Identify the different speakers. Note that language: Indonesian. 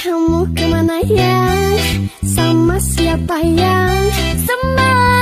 Speaker 1: Kamu ke mana yang Sama siapa yang Sembah